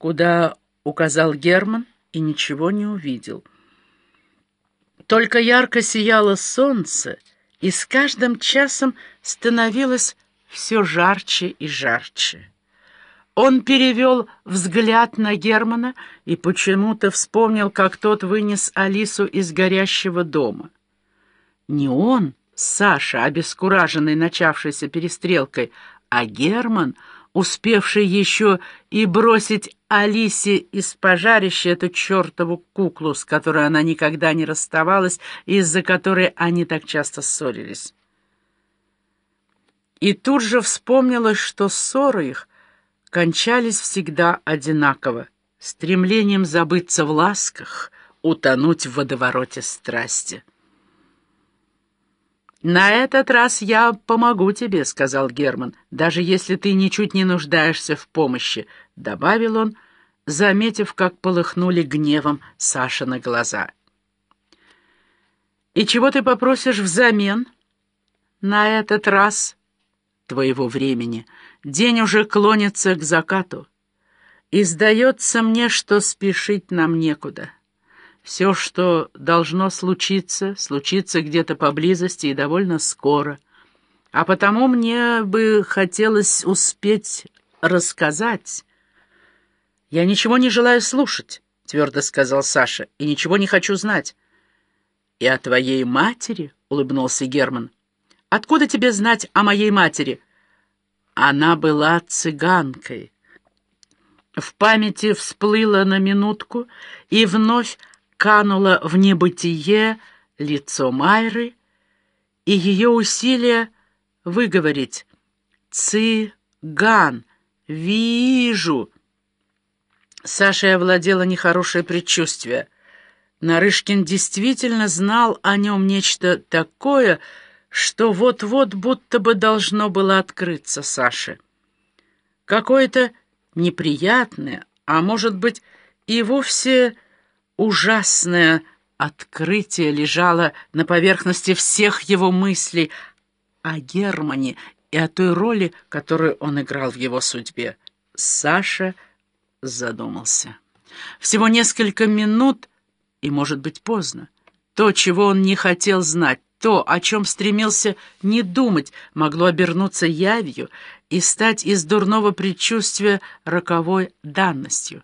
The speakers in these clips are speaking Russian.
куда указал Герман, и ничего не увидел. Только ярко сияло солнце, и с каждым часом становилось все жарче и жарче. Он перевел взгляд на Германа и почему-то вспомнил, как тот вынес Алису из горящего дома. Не он, Саша, обескураженный начавшейся перестрелкой, а Герман, успевший еще и бросить Алисе из пожарища эту чертову куклу, с которой она никогда не расставалась из-за которой они так часто ссорились. И тут же вспомнилось, что ссоры их кончались всегда одинаково, стремлением забыться в ласках, утонуть в водовороте страсти. «На этот раз я помогу тебе», — сказал Герман, «даже если ты ничуть не нуждаешься в помощи», — добавил он, заметив, как полыхнули гневом Сашины глаза. «И чего ты попросишь взамен?» «На этот раз твоего времени. День уже клонится к закату. И сдается мне, что спешить нам некуда». Все, что должно случиться, случится где-то поблизости и довольно скоро. А потому мне бы хотелось успеть рассказать. «Я ничего не желаю слушать», — твердо сказал Саша, — «и ничего не хочу знать». «И о твоей матери?» — улыбнулся Герман. «Откуда тебе знать о моей матери?» «Она была цыганкой». В памяти всплыло на минутку, и вновь кануло в небытие лицо Майры, и ее усилия выговорить «Цыган! Вижу!» Сашей овладело нехорошее предчувствие. Нарышкин действительно знал о нем нечто такое, что вот-вот будто бы должно было открыться Саше. Какое-то неприятное, а может быть и вовсе ужасное открытие лежало на поверхности всех его мыслей о Германе и о той роли, которую он играл в его судьбе. Саша задумался. Всего несколько минут, и, может быть, поздно. То, чего он не хотел знать, то, о чем стремился не думать, могло обернуться явью и стать из дурного предчувствия роковой данностью.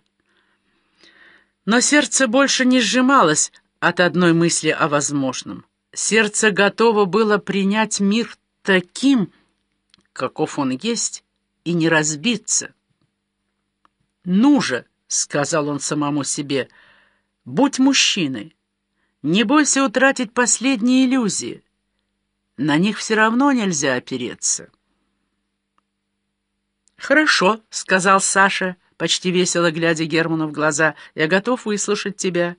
Но сердце больше не сжималось от одной мысли о возможном. Сердце готово было принять мир таким, каков он есть, и не разбиться. «Ну же», — сказал он самому себе, — «будь мужчиной, не бойся утратить последние иллюзии. На них все равно нельзя опереться». «Хорошо», — сказал Саша, — почти весело глядя Герману в глаза. «Я готов выслушать тебя».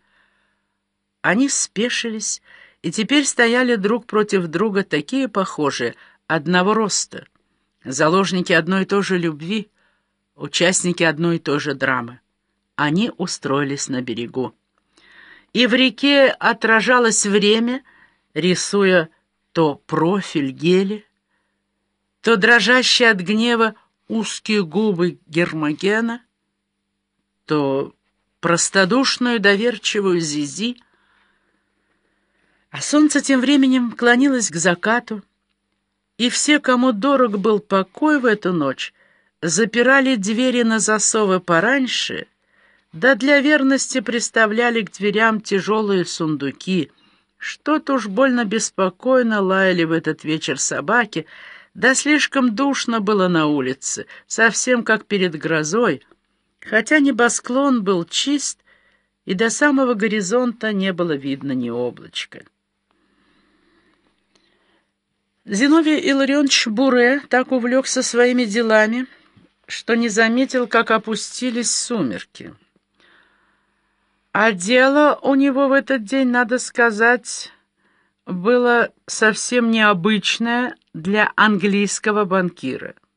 Они спешились и теперь стояли друг против друга, такие похожие, одного роста, заложники одной и той же любви, участники одной и той же драмы. Они устроились на берегу. И в реке отражалось время, рисуя то профиль гели, то дрожащие от гнева узкие губы Гермогена, то простодушную доверчивую Зизи, а солнце тем временем клонилось к закату, и все, кому дорог был покой в эту ночь, запирали двери на засовы пораньше, да для верности приставляли к дверям тяжелые сундуки. Что-то уж больно беспокойно лаяли в этот вечер собаки, да слишком душно было на улице, совсем как перед грозой — хотя небосклон был чист, и до самого горизонта не было видно ни облачка. Зиновий Илларионович Буре так увлекся своими делами, что не заметил, как опустились сумерки. А дело у него в этот день, надо сказать, было совсем необычное для английского банкира —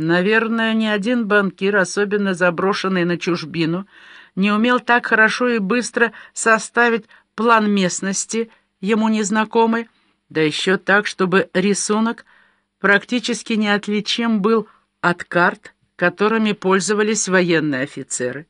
Наверное, ни один банкир, особенно заброшенный на чужбину, не умел так хорошо и быстро составить план местности, ему незнакомый, да еще так, чтобы рисунок практически неотличим был от карт, которыми пользовались военные офицеры.